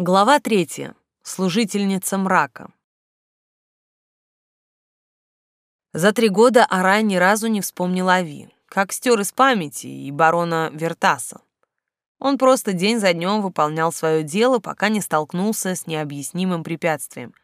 Глава третья. Служительница мрака. За три года Арай ни разу не вспомнил Ави, как стер из памяти и барона Вертаса. Он просто день за днем выполнял свое дело, пока не столкнулся с необъяснимым препятствием.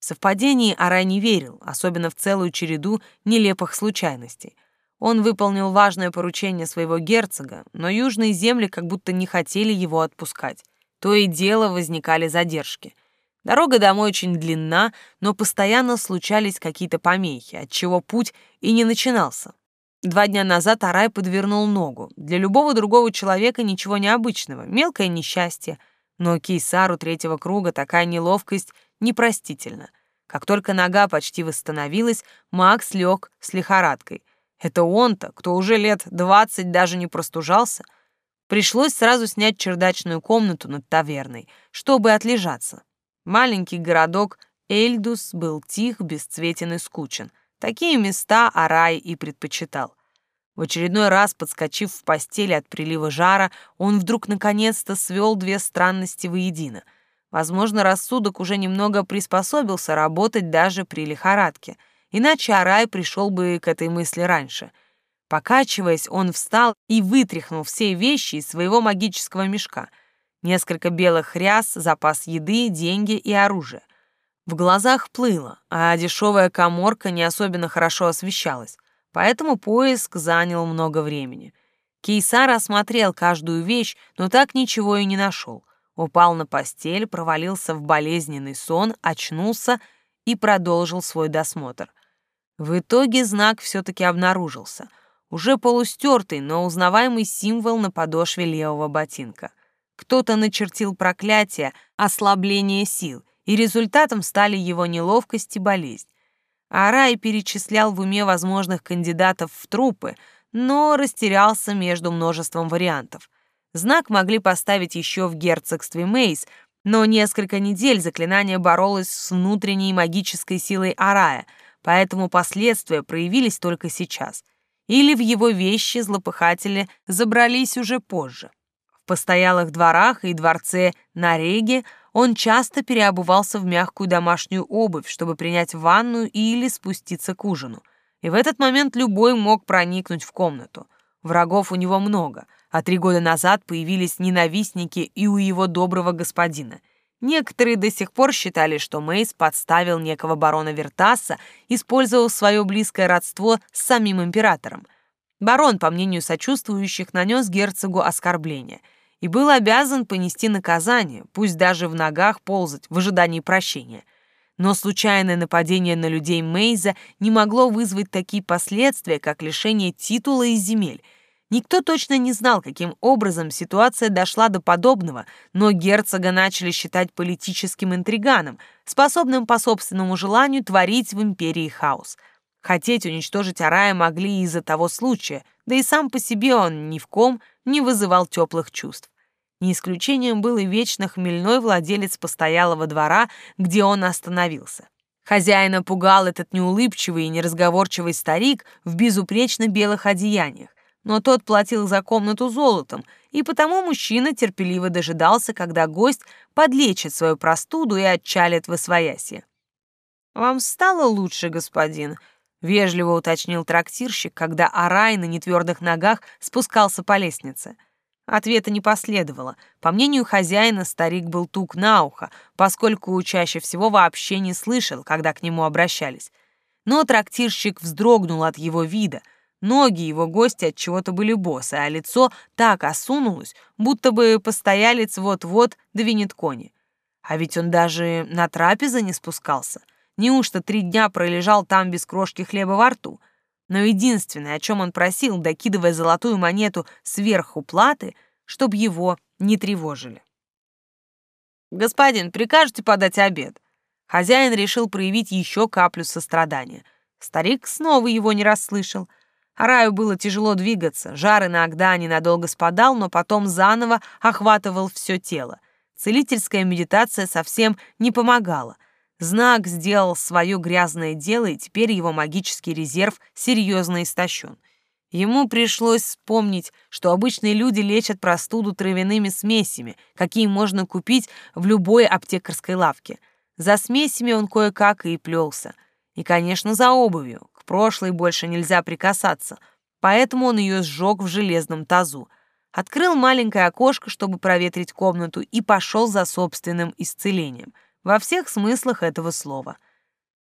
В совпадении Арай не верил, особенно в целую череду нелепых случайностей. Он выполнил важное поручение своего герцога, но южные земли как будто не хотели его отпускать. То и дело возникали задержки. Дорога домой очень длинна, но постоянно случались какие-то помехи, отчего путь и не начинался. Два дня назад Арай подвернул ногу. Для любого другого человека ничего необычного, мелкое несчастье. Но Кейсару третьего круга такая неловкость непростительна. Как только нога почти восстановилась, Макс лег с лихорадкой. Это он-то, кто уже лет двадцать даже не простужался — Пришлось сразу снять чердачную комнату над таверной, чтобы отлежаться. Маленький городок Эльдус был тих, бесцветен и скучен. Такие места Арай и предпочитал. В очередной раз, подскочив в постели от прилива жара, он вдруг наконец-то свел две странности воедино. Возможно, рассудок уже немного приспособился работать даже при лихорадке, иначе Арай пришел бы к этой мысли раньше — Покачиваясь, он встал и вытряхнул все вещи из своего магического мешка. Несколько белых ряс, запас еды, деньги и оружие. В глазах плыло, а дешевая коморка не особенно хорошо освещалась, поэтому поиск занял много времени. Кейсар осмотрел каждую вещь, но так ничего и не нашел. Упал на постель, провалился в болезненный сон, очнулся и продолжил свой досмотр. В итоге знак все-таки обнаружился — уже полустертый, но узнаваемый символ на подошве левого ботинка. Кто-то начертил проклятие, ослабление сил, и результатом стали его неловкость и болезнь. Арай перечислял в уме возможных кандидатов в трупы, но растерялся между множеством вариантов. Знак могли поставить еще в герцогстве Мейс, но несколько недель заклинание боролось с внутренней магической силой Арая, поэтому последствия проявились только сейчас — или в его вещи злопыхатели забрались уже позже. В постоялых дворах и дворце на Реге он часто переобувался в мягкую домашнюю обувь, чтобы принять ванную или спуститься к ужину. И в этот момент любой мог проникнуть в комнату. Врагов у него много, а три года назад появились ненавистники и у его доброго господина. Некоторые до сих пор считали, что Мейс подставил некого барона Вертаса, использовав свое близкое родство с самим императором. Барон, по мнению сочувствующих, нанес герцогу оскорбление и был обязан понести наказание, пусть даже в ногах ползать в ожидании прощения. Но случайное нападение на людей Мейза не могло вызвать такие последствия, как лишение титула и земель — Никто точно не знал, каким образом ситуация дошла до подобного, но герцога начали считать политическим интриганом, способным по собственному желанию творить в империи хаос. Хотеть уничтожить Арая могли из-за того случая, да и сам по себе он ни в ком не вызывал теплых чувств. Не исключением был и вечно хмельной владелец постоялого двора, где он остановился. Хозяина пугал этот неулыбчивый и неразговорчивый старик в безупречно белых одеяниях но тот платил за комнату золотом, и потому мужчина терпеливо дожидался, когда гость подлечит свою простуду и отчалит в освоясье. «Вам стало лучше, господин?» — вежливо уточнил трактирщик, когда Арай на нетвердых ногах спускался по лестнице. Ответа не последовало. По мнению хозяина, старик был тук на ухо, поскольку чаще всего вообще не слышал, когда к нему обращались. Но трактирщик вздрогнул от его вида — Ноги его гостя от чего-то были босы, а лицо так осунулось, будто бы постоялец вот-вот двинет кони. А ведь он даже на трапезы не спускался. Неужто три дня пролежал там без крошки хлеба во рту? Но единственное, о чем он просил, докидывая золотую монету сверху платы, чтобы его не тревожили. «Господин, прикажете подать обед?» Хозяин решил проявить еще каплю сострадания. Старик снова его не расслышал — Раю было тяжело двигаться, жар иногда ненадолго спадал, но потом заново охватывал все тело. Целительская медитация совсем не помогала. Знак сделал свое грязное дело, и теперь его магический резерв серьезно истощен. Ему пришлось вспомнить, что обычные люди лечат простуду травяными смесями, какие можно купить в любой аптекарской лавке. За смесями он кое-как и плелся. И, конечно, за обувью. Прошлой больше нельзя прикасаться, поэтому он ее сжег в железном тазу. Открыл маленькое окошко, чтобы проветрить комнату, и пошел за собственным исцелением. Во всех смыслах этого слова.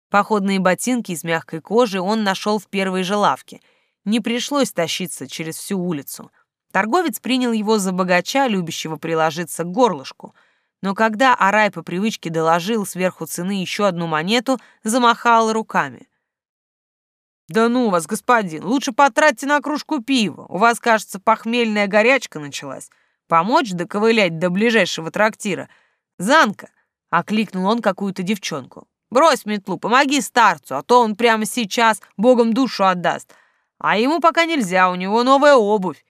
Походные ботинки из мягкой кожи он нашел в первой же лавке — не пришлось тащиться через всю улицу. Торговец принял его за богача, любящего приложиться к горлышку. Но когда Арай по привычке доложил сверху цены еще одну монету, замахал руками. «Да ну вас, господин, лучше потратьте на кружку пива. У вас, кажется, похмельная горячка началась. Помочь доковылять до ближайшего трактира? Занка!» — окликнул он какую-то девчонку. «Брось метлу, помоги старцу, а то он прямо сейчас Богом душу отдаст. А ему пока нельзя, у него новая обувь.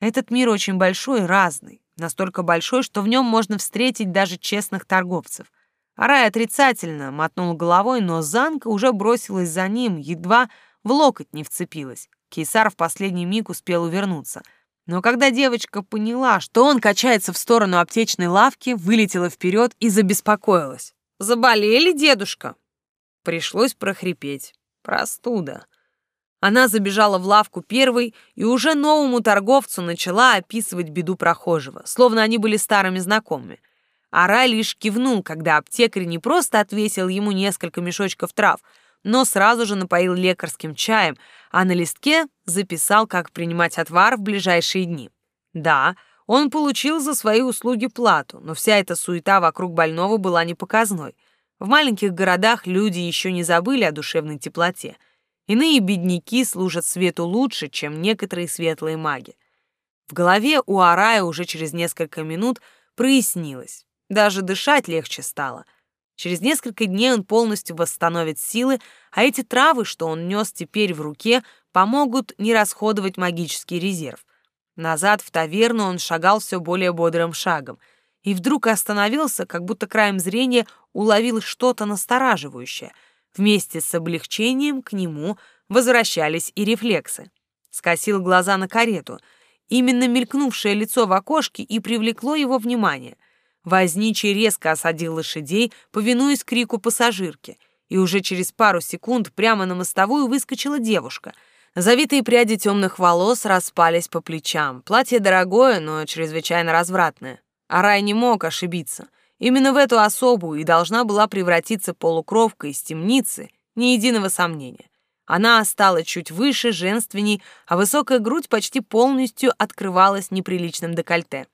Этот мир очень большой и разный. Настолько большой, что в нем можно встретить даже честных торговцев. Арай отрицательно мотнул головой, но Занка уже бросилась за ним, едва в локоть не вцепилась. Кейсар в последний миг успел увернуться. Но когда девочка поняла, что он качается в сторону аптечной лавки, вылетела вперед и забеспокоилась. «Заболели, дедушка?» Пришлось прохрипеть. «Простуда». Она забежала в лавку первой и уже новому торговцу начала описывать беду прохожего, словно они были старыми знакомыми. Ара лишь кивнул, когда аптекарь не просто отвесил ему несколько мешочков трав, но сразу же напоил лекарским чаем, а на листке записал, как принимать отвар в ближайшие дни. Да, он получил за свои услуги плату, но вся эта суета вокруг больного была непоказной. В маленьких городах люди еще не забыли о душевной теплоте — Иные бедняки служат свету лучше, чем некоторые светлые маги. В голове у Арая уже через несколько минут прояснилось. Даже дышать легче стало. Через несколько дней он полностью восстановит силы, а эти травы, что он нес теперь в руке, помогут не расходовать магический резерв. Назад в таверну он шагал все более бодрым шагом и вдруг остановился, как будто краем зрения уловил что-то настораживающее — Вместе с облегчением к нему возвращались и рефлексы. Скосил глаза на карету. Именно мелькнувшее лицо в окошке и привлекло его внимание. Возничий резко осадил лошадей, повинуясь крику пассажирки, и уже через пару секунд прямо на мостовую выскочила девушка. Завитые пряди темных волос распались по плечам. Платье дорогое, но чрезвычайно развратное. Арай не мог ошибиться. Именно в эту особу и должна была превратиться полукровка из темницы, ни единого сомнения. Она стала чуть выше, женственней, а высокая грудь почти полностью открывалась неприличным декольте.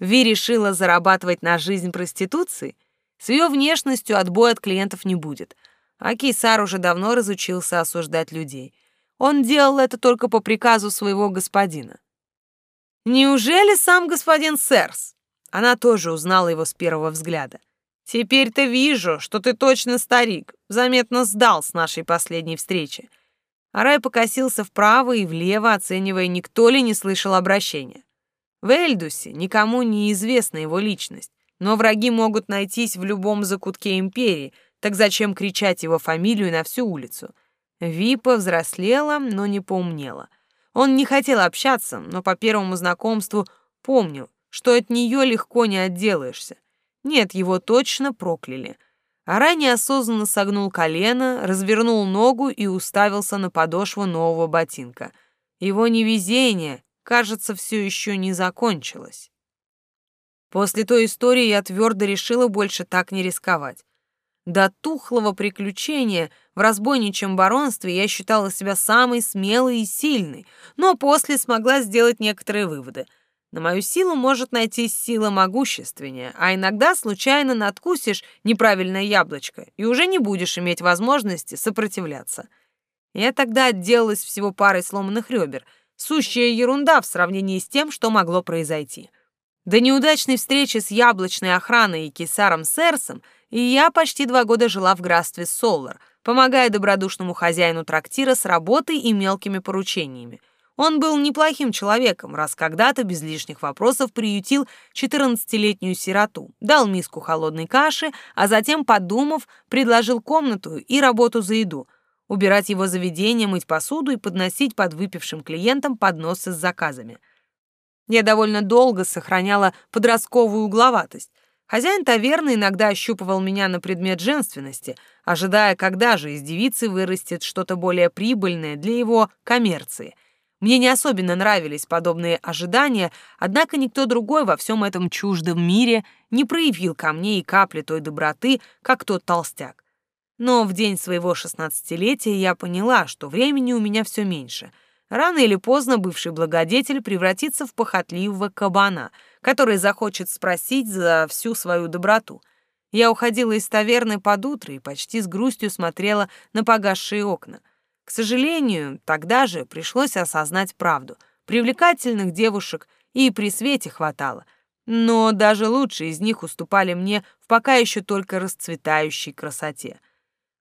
Ви решила зарабатывать на жизнь проституции? С ее внешностью отбоя от клиентов не будет. А Кейсар уже давно разучился осуждать людей. Он делал это только по приказу своего господина. «Неужели сам господин Сэрс?» Она тоже узнала его с первого взгляда. «Теперь-то вижу, что ты точно старик. Заметно сдал с нашей последней встречи». Арай покосился вправо и влево, оценивая, никто ли не слышал обращения. В Эльдусе никому не известна его личность, но враги могут найтись в любом закутке империи, так зачем кричать его фамилию на всю улицу? Випа взрослела, но не поумнела. Он не хотел общаться, но по первому знакомству помнил, что от нее легко не отделаешься. Нет, его точно прокляли. Ара неосознанно согнул колено, развернул ногу и уставился на подошву нового ботинка. Его невезение, кажется, все еще не закончилось. После той истории я твердо решила больше так не рисковать. До тухлого приключения в разбойничьем баронстве я считала себя самой смелой и сильной, но после смогла сделать некоторые выводы — на мою силу может найти сила могущественнее, а иногда случайно надкусишь неправильное яблочко и уже не будешь иметь возможности сопротивляться. Я тогда отделалась всего парой сломанных ребер, сущая ерунда в сравнении с тем, что могло произойти. До неудачной встречи с яблочной охраной и кесаром Серсом я почти два года жила в графстве Солар, помогая добродушному хозяину трактира с работой и мелкими поручениями — он был неплохим человеком, раз когда-то без лишних вопросов приютил 14-летнюю сироту, дал миску холодной каши, а затем, подумав, предложил комнату и работу за еду. Убирать его заведение, мыть посуду и подносить подвыпившим клиентам подносы с заказами. Я довольно долго сохраняла подростковую угловатость. Хозяин таверны иногда ощупывал меня на предмет женственности, ожидая, когда же из девицы вырастет что-то более прибыльное для его коммерции. Мне не особенно нравились подобные ожидания, однако никто другой во всем этом чуждом мире не проявил ко мне и капли той доброты, как тот толстяк. Но в день своего шестнадцатилетия я поняла, что времени у меня все меньше — Рано или поздно бывший благодетель превратится в похотливого кабана, который захочет спросить за всю свою доброту. Я уходила из таверны под утро и почти с грустью смотрела на погасшие окна. К сожалению, тогда же пришлось осознать правду. Привлекательных девушек и при свете хватало, но даже лучшие из них уступали мне в пока еще только расцветающей красоте.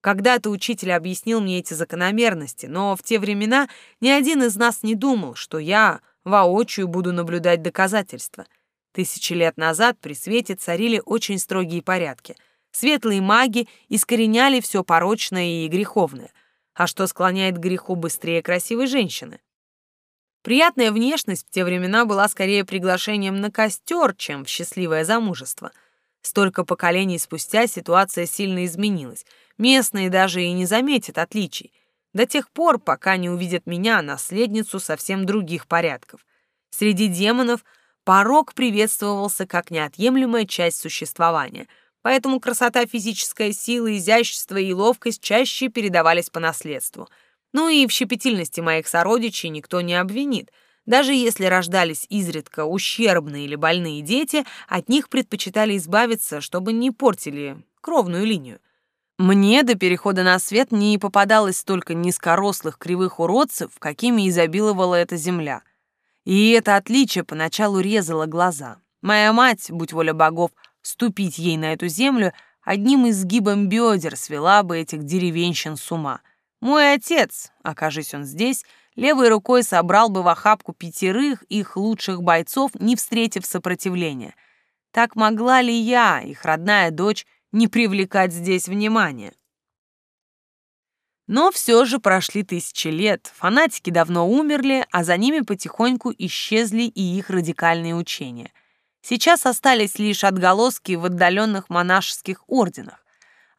Когда-то учитель объяснил мне эти закономерности, но в те времена ни один из нас не думал, что я воочию буду наблюдать доказательства. Тысячи лет назад при свете царили очень строгие порядки. Светлые маги искореняли все порочное и греховное. А что склоняет к греху быстрее красивой женщины? Приятная внешность в те времена была скорее приглашением на костер, чем в счастливое замужество. Столько поколений спустя ситуация сильно изменилась — Местные даже и не заметят отличий, до тех пор, пока не увидят меня, наследницу совсем других порядков. Среди демонов порог приветствовался как неотъемлемая часть существования, поэтому красота, физическая сила, изящество и ловкость чаще передавались по наследству. Ну и в щепетильности моих сородичей никто не обвинит. Даже если рождались изредка ущербные или больные дети, от них предпочитали избавиться, чтобы не портили кровную линию. Мне до перехода на свет не попадалось столько низкорослых кривых уродцев, какими изобиловала эта земля. И это отличие поначалу резало глаза. Моя мать, будь воля богов, ступить ей на эту землю, одним изгибом бедер свела бы этих деревенщин с ума. Мой отец, окажись он здесь, левой рукой собрал бы в охапку пятерых их лучших бойцов, не встретив сопротивления. Так могла ли я, их родная дочь, не привлекать здесь внимания. Но все же прошли тысячи лет, фанатики давно умерли, а за ними потихоньку исчезли и их радикальные учения. Сейчас остались лишь отголоски в отдаленных монашеских орденах.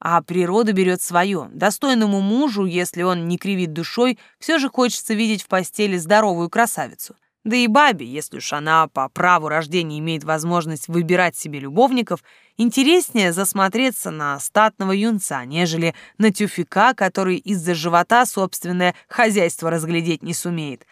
А природа берет свое. Достойному мужу, если он не кривит душой, все же хочется видеть в постели здоровую красавицу — да и бабе, если уж она по праву рождения имеет возможность выбирать себе любовников, интереснее засмотреться на статного юнца, нежели на тюфика, который из-за живота собственное хозяйство разглядеть не сумеет.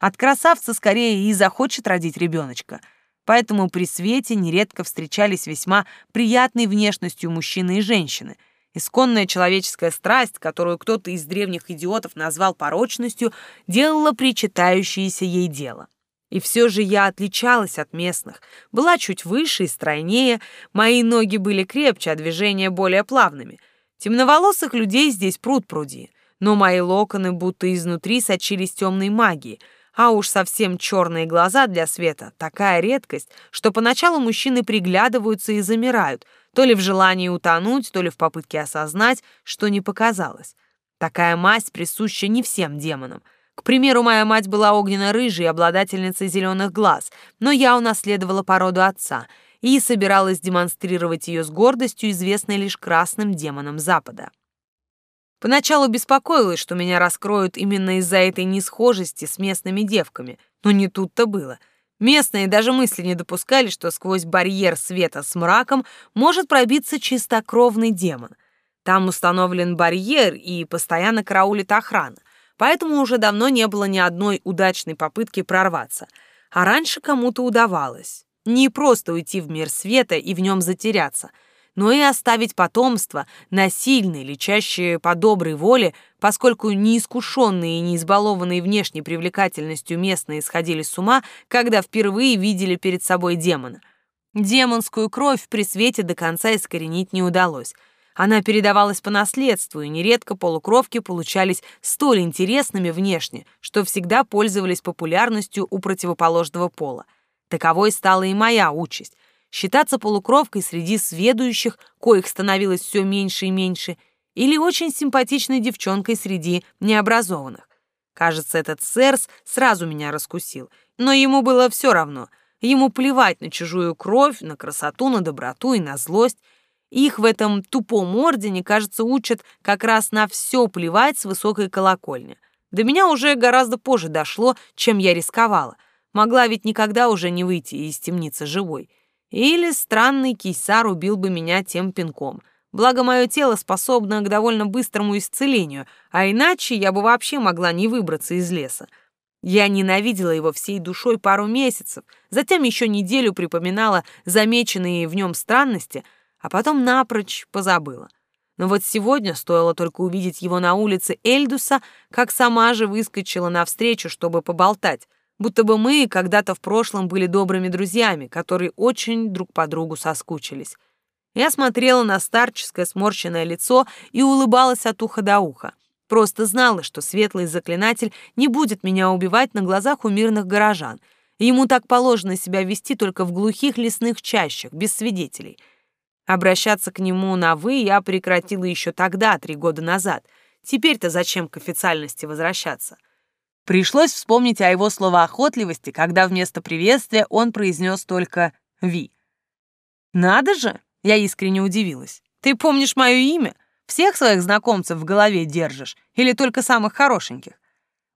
От красавца скорее и захочет родить ребеночка. Поэтому при свете нередко встречались весьма приятной внешностью мужчины и женщины — Исконная человеческая страсть, которую кто-то из древних идиотов назвал порочностью, делала причитающееся ей дело. И все же я отличалась от местных, была чуть выше и стройнее, мои ноги были крепче, а движения более плавными. Темноволосых людей здесь пруд пруди, но мои локоны будто изнутри сочились темной магией, а уж совсем черные глаза для света — такая редкость, что поначалу мужчины приглядываются и замирают, то ли в желании утонуть, то ли в попытке осознать, что не показалось. Такая масть присуща не всем демонам — к примеру, моя мать была огненно-рыжей, обладательницей зеленых глаз, но я унаследовала породу отца и собиралась демонстрировать ее с гордостью, известной лишь красным демонам Запада. Поначалу беспокоилась, что меня раскроют именно из-за этой несхожести с местными девками, но не тут-то было. Местные даже мысли не допускали, что сквозь барьер света с мраком может пробиться чистокровный демон. Там установлен барьер и постоянно караулит охрана поэтому уже давно не было ни одной удачной попытки прорваться. А раньше кому-то удавалось. Не просто уйти в мир света и в нем затеряться, но и оставить потомство, насильное или чаще по доброй воле, поскольку неискушенные и не избалованные внешней привлекательностью местные сходили с ума, когда впервые видели перед собой демона. Демонскую кровь при свете до конца искоренить не удалось — она передавалась по наследству, и нередко полукровки получались столь интересными внешне, что всегда пользовались популярностью у противоположного пола. Таковой стала и моя участь — считаться полукровкой среди сведущих, коих становилось все меньше и меньше, или очень симпатичной девчонкой среди необразованных. Кажется, этот Сэрс сразу меня раскусил, но ему было все равно. Ему плевать на чужую кровь, на красоту, на доброту и на злость. Их в этом тупом ордене, кажется, учат как раз на все плевать с высокой колокольни. До меня уже гораздо позже дошло, чем я рисковала. Могла ведь никогда уже не выйти из темницы живой. Или странный кейсар убил бы меня тем пинком. Благо, мое тело способно к довольно быстрому исцелению, а иначе я бы вообще могла не выбраться из леса. Я ненавидела его всей душой пару месяцев, затем еще неделю припоминала замеченные в нем странности, а потом напрочь позабыла. Но вот сегодня стоило только увидеть его на улице Эльдуса, как сама же выскочила навстречу, чтобы поболтать, будто бы мы когда-то в прошлом были добрыми друзьями, которые очень друг по другу соскучились. Я смотрела на старческое сморщенное лицо и улыбалась от уха до уха. Просто знала, что светлый заклинатель не будет меня убивать на глазах у мирных горожан. Ему так положено себя вести только в глухих лесных чащах, без свидетелей. Обращаться к нему на «вы» я прекратила еще тогда, три года назад. Теперь-то зачем к официальности возвращаться? Пришлось вспомнить о его словоохотливости, когда вместо приветствия он произнес только «ви». «Надо же!» — я искренне удивилась. «Ты помнишь мое имя? Всех своих знакомцев в голове держишь или только самых хорошеньких?»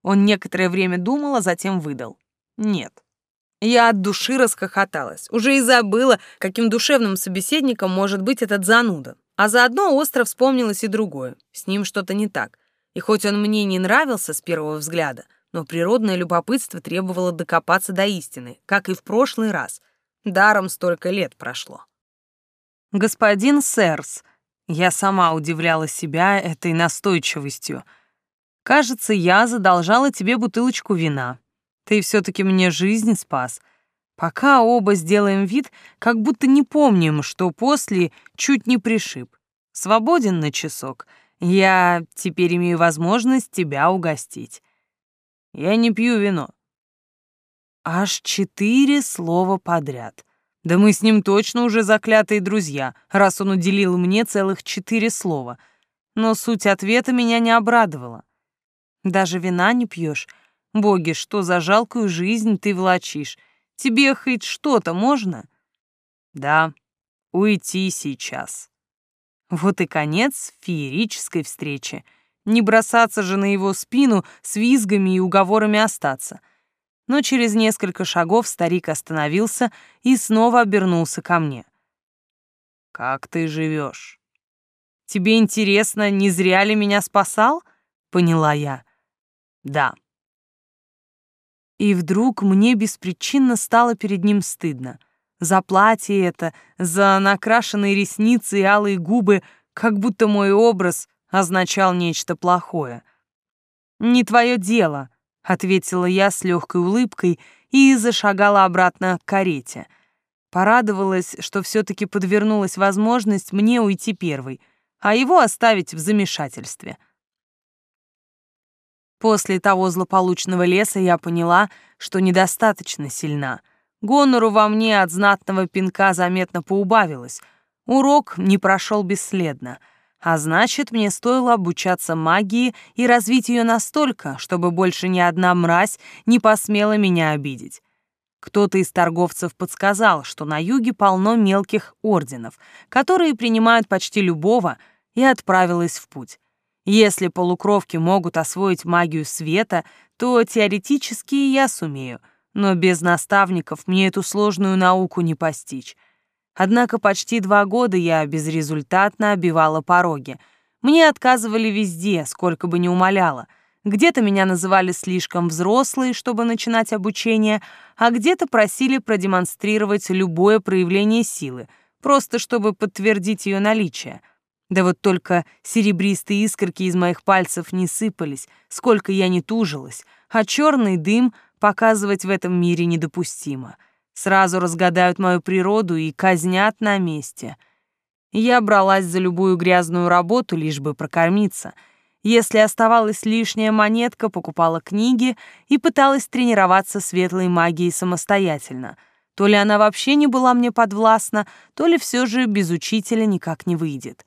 Он некоторое время думал, а затем выдал. «Нет». Я от души расхохоталась. Уже и забыла, каким душевным собеседником может быть этот зануда. А заодно остро вспомнилось и другое. С ним что-то не так. И хоть он мне не нравился с первого взгляда, но природное любопытство требовало докопаться до истины, как и в прошлый раз. Даром столько лет прошло. «Господин Сэрс», я сама удивляла себя этой настойчивостью. Кажется, я задолжала тебе бутылочку вина. Ты все-таки мне жизнь спас. Пока оба сделаем вид, как будто не помним, что после чуть не пришиб. Свободен на часок. Я теперь имею возможность тебя угостить. Я не пью вино. Аж четыре слова подряд. Да мы с ним точно уже заклятые друзья, раз он уделил мне целых четыре слова. Но суть ответа меня не обрадовала. Даже вина не пьешь. Боги, что за жалкую жизнь ты влачишь? Тебе хоть что-то можно? Да, уйти сейчас. Вот и конец феерической встречи. Не бросаться же на его спину с визгами и уговорами остаться — но через несколько шагов старик остановился и снова обернулся ко мне. «Как ты живешь? Тебе интересно, не зря ли меня спасал?» — поняла я. «Да». И вдруг мне беспричинно стало перед ним стыдно. За платье это, за накрашенные ресницы и алые губы, как будто мой образ означал нечто плохое. «Не твое дело», ответила я с легкой улыбкой и зашагала обратно к карете. Порадовалась, что все-таки подвернулась возможность мне уйти первой, а его оставить в замешательстве. После того злополучного леса я поняла, что недостаточно сильна. Гонору во мне от знатного пинка заметно поубавилось. Урок не прошел бесследно — а значит, мне стоило обучаться магии и развить ее настолько, чтобы больше ни одна мразь не посмела меня обидеть. Кто-то из торговцев подсказал, что на юге полно мелких орденов, которые принимают почти любого, и отправилась в путь. Если полукровки могут освоить магию света, то теоретически я сумею, но без наставников мне эту сложную науку не постичь. Однако почти два года я безрезультатно обивала пороги. Мне отказывали везде, сколько бы ни умоляла. Где-то меня называли слишком взрослой, чтобы начинать обучение, а где-то просили продемонстрировать любое проявление силы, просто чтобы подтвердить ее наличие. Да вот только серебристые искорки из моих пальцев не сыпались, сколько я не тужилась, а черный дым показывать в этом мире недопустимо. Сразу разгадают мою природу и казнят на месте. Я бралась за любую грязную работу, лишь бы прокормиться. Если оставалась лишняя монетка, покупала книги и пыталась тренироваться светлой магией самостоятельно. То ли она вообще не была мне подвластна, то ли все же без учителя никак не выйдет.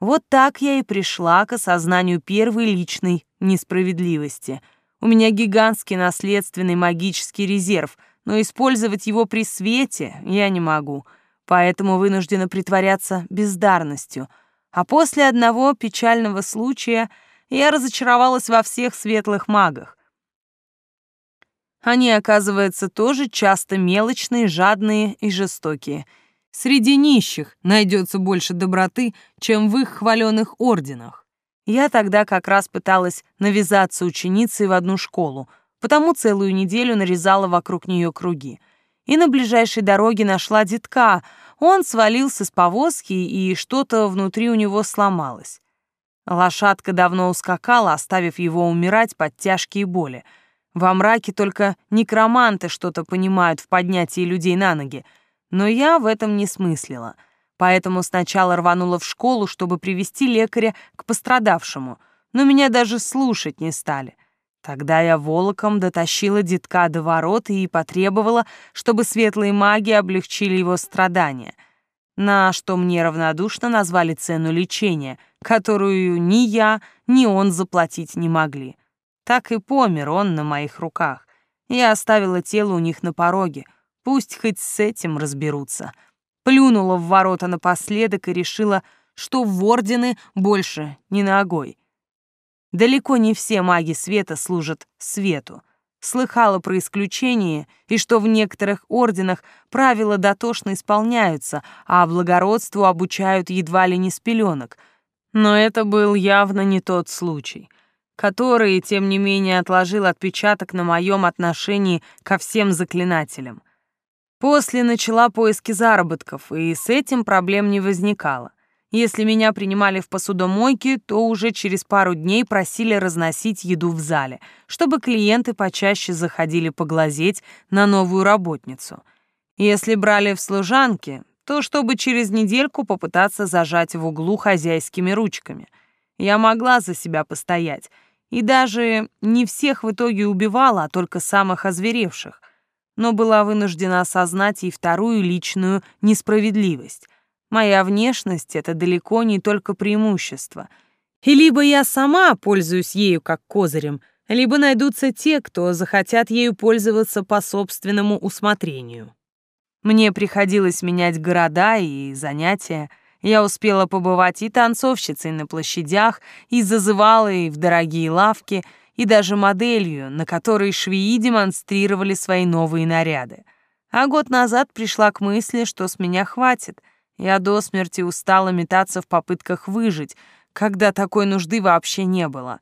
Вот так я и пришла к осознанию первой личной несправедливости. У меня гигантский наследственный магический резерв, но использовать его при свете я не могу, поэтому вынуждена притворяться бездарностью. А после одного печального случая я разочаровалась во всех светлых магах. Они, оказывается, тоже часто мелочные, жадные и жестокие — Среди нищих найдется больше доброты, чем в их хваленых орденах. Я тогда как раз пыталась навязаться ученицей в одну школу, потому целую неделю нарезала вокруг нее круги. И на ближайшей дороге нашла детка. Он свалился с повозки, и что-то внутри у него сломалось. Лошадка давно ускакала, оставив его умирать под тяжкие боли. Во мраке только некроманты что-то понимают в поднятии людей на ноги — но я в этом не смыслила, поэтому сначала рванула в школу, чтобы привести лекаря к пострадавшему, но меня даже слушать не стали. Тогда я волоком дотащила детка до ворот и потребовала, чтобы светлые маги облегчили его страдания, на что мне равнодушно назвали цену лечения, которую ни я, ни он заплатить не могли. Так и помер он на моих руках. Я оставила тело у них на пороге — Пусть хоть с этим разберутся. Плюнула в ворота напоследок и решила, что в ордены больше не ногой. Далеко не все маги света служат свету. Слыхала про исключение и что в некоторых орденах правила дотошно исполняются, а благородству обучают едва ли не с пеленок. Но это был явно не тот случай, который, тем не менее, отложил отпечаток на моем отношении ко всем заклинателям. После начала поиски заработков, и с этим проблем не возникало. Если меня принимали в посудомойке, то уже через пару дней просили разносить еду в зале, чтобы клиенты почаще заходили поглазеть на новую работницу. Если брали в служанки, то чтобы через недельку попытаться зажать в углу хозяйскими ручками. Я могла за себя постоять, и даже не всех в итоге убивала, а только самых озверевших но была вынуждена осознать и вторую личную несправедливость. Моя внешность — это далеко не только преимущество. И либо я сама пользуюсь ею как козырем, либо найдутся те, кто захотят ею пользоваться по собственному усмотрению. Мне приходилось менять города и занятия. Я успела побывать и танцовщицей на площадях, и зазывалой в дорогие лавки — и даже моделью, на которой швеи демонстрировали свои новые наряды. А год назад пришла к мысли, что с меня хватит. Я до смерти устала метаться в попытках выжить, когда такой нужды вообще не было.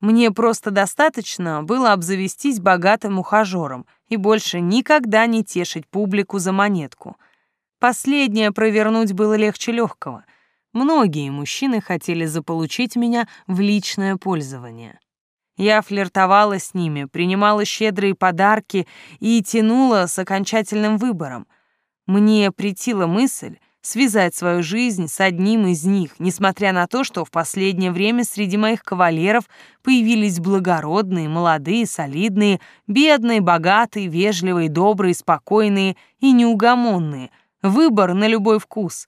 Мне просто достаточно было обзавестись богатым ухажером и больше никогда не тешить публику за монетку. Последнее провернуть было легче легкого. Многие мужчины хотели заполучить меня в личное пользование. Я флиртовала с ними, принимала щедрые подарки и тянула с окончательным выбором. Мне претила мысль связать свою жизнь с одним из них, несмотря на то, что в последнее время среди моих кавалеров появились благородные, молодые, солидные, бедные, богатые, вежливые, добрые, спокойные и неугомонные. Выбор на любой вкус.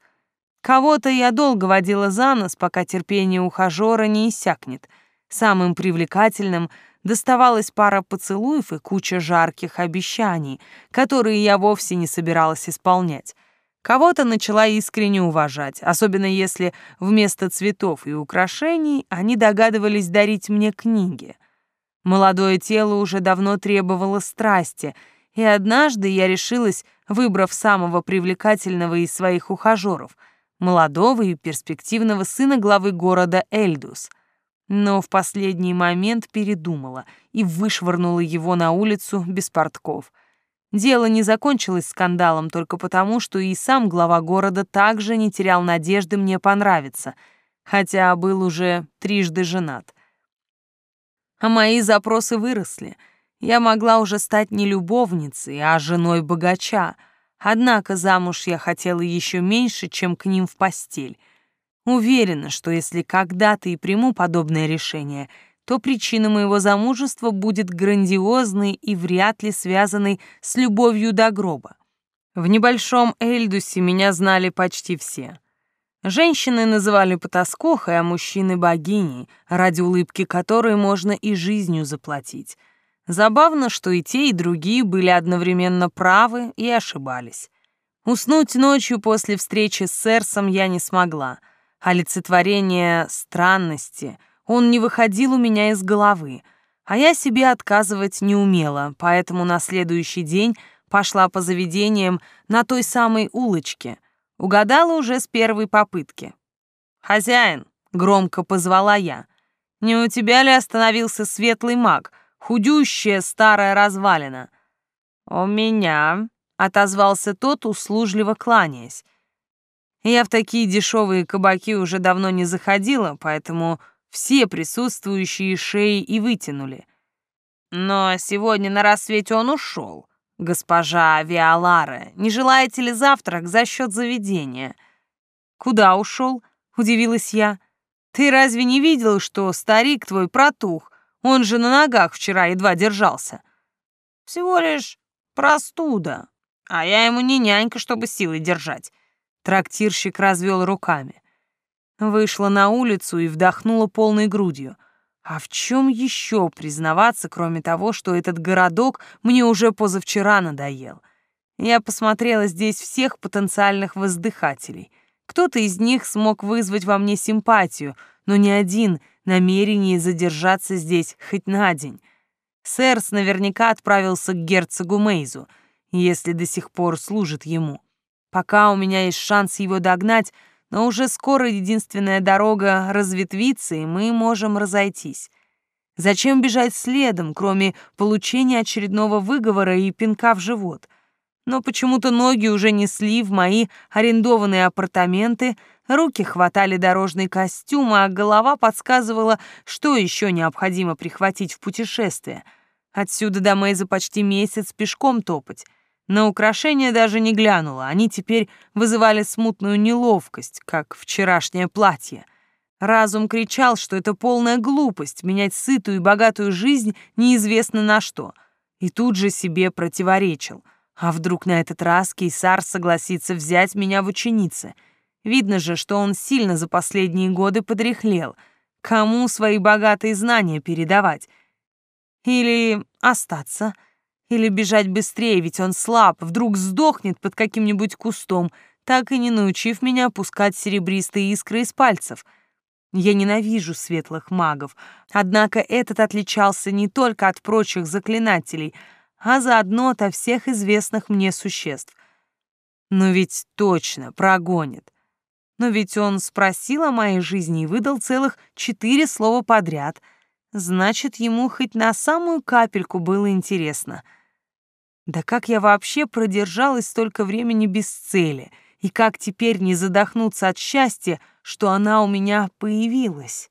Кого-то я долго водила за нос, пока терпение ухажера не иссякнет — Самым привлекательным доставалась пара поцелуев и куча жарких обещаний, которые я вовсе не собиралась исполнять. Кого-то начала искренне уважать, особенно если вместо цветов и украшений они догадывались дарить мне книги. Молодое тело уже давно требовало страсти, и однажды я решилась, выбрав самого привлекательного из своих ухажеров, молодого и перспективного сына главы города Эльдус — но в последний момент передумала и вышвырнула его на улицу без портков. Дело не закончилось скандалом только потому, что и сам глава города также не терял надежды мне понравиться, хотя был уже трижды женат. А мои запросы выросли. Я могла уже стать не любовницей, а женой богача, однако замуж я хотела еще меньше, чем к ним в постель — Уверена, что если когда-то и приму подобное решение, то причина моего замужества будет грандиозной и вряд ли связанной с любовью до гроба. В небольшом Эльдусе меня знали почти все. Женщины называли потаскохой, а мужчины — богиней, ради улыбки которой можно и жизнью заплатить. Забавно, что и те, и другие были одновременно правы и ошибались. Уснуть ночью после встречи с Серсом я не смогла. Олицетворение странности, он не выходил у меня из головы, а я себе отказывать не умела, поэтому на следующий день пошла по заведениям на той самой улочке — Угадала уже с первой попытки. «Хозяин», — громко позвала я, — «не у тебя ли остановился светлый маг, худющая старая развалина?» «У меня», — отозвался тот, услужливо кланяясь. Я в такие дешевые кабаки уже давно не заходила, поэтому все присутствующие шеи и вытянули. Но сегодня на рассвете он ушел. «Госпожа Виолара, не желаете ли завтрак за счет заведения?» «Куда ушел?» — удивилась я. «Ты разве не видел, что старик твой протух? Он же на ногах вчера едва держался». «Всего лишь простуда, а я ему не нянька, чтобы силой держать». Трактирщик развел руками. Вышла на улицу и вдохнула полной грудью — а в чем еще признаваться, кроме того, что этот городок мне уже позавчера надоел? Я посмотрела здесь всех потенциальных воздыхателей. Кто-то из них смог вызвать во мне симпатию, но ни один намерение задержаться здесь хоть на день. Сэрс наверняка отправился к герцогу Мейзу, если до сих пор служит ему. Пока у меня есть шанс его догнать, но уже скоро единственная дорога разветвится, и мы можем разойтись. Зачем бежать следом, кроме получения очередного выговора и пинка в живот? Но почему-то ноги уже несли в мои арендованные апартаменты, руки хватали дорожный костюм, а голова подсказывала, что еще необходимо прихватить в путешествие. Отсюда до Мэйза почти месяц пешком топать. На украшения даже не глянула, они теперь вызывали смутную неловкость, как вчерашнее платье. Разум кричал, что это полная глупость менять сытую и богатую жизнь неизвестно на что. И тут же себе противоречил. А вдруг на этот раз Кейсар согласится взять меня в ученицы? Видно же, что он сильно за последние годы подряхлел. Кому свои богатые знания передавать? Или остаться — или бежать быстрее, ведь он слаб, вдруг сдохнет под каким-нибудь кустом, так и не научив меня пускать серебристые искры из пальцев. Я ненавижу светлых магов, однако этот отличался не только от прочих заклинателей, а заодно от всех известных мне существ. Но ведь точно прогонит. Но ведь он спросил о моей жизни и выдал целых четыре слова подряд. Значит, ему хоть на самую капельку было интересно — да как я вообще продержалась столько времени без цели? И как теперь не задохнуться от счастья, что она у меня появилась?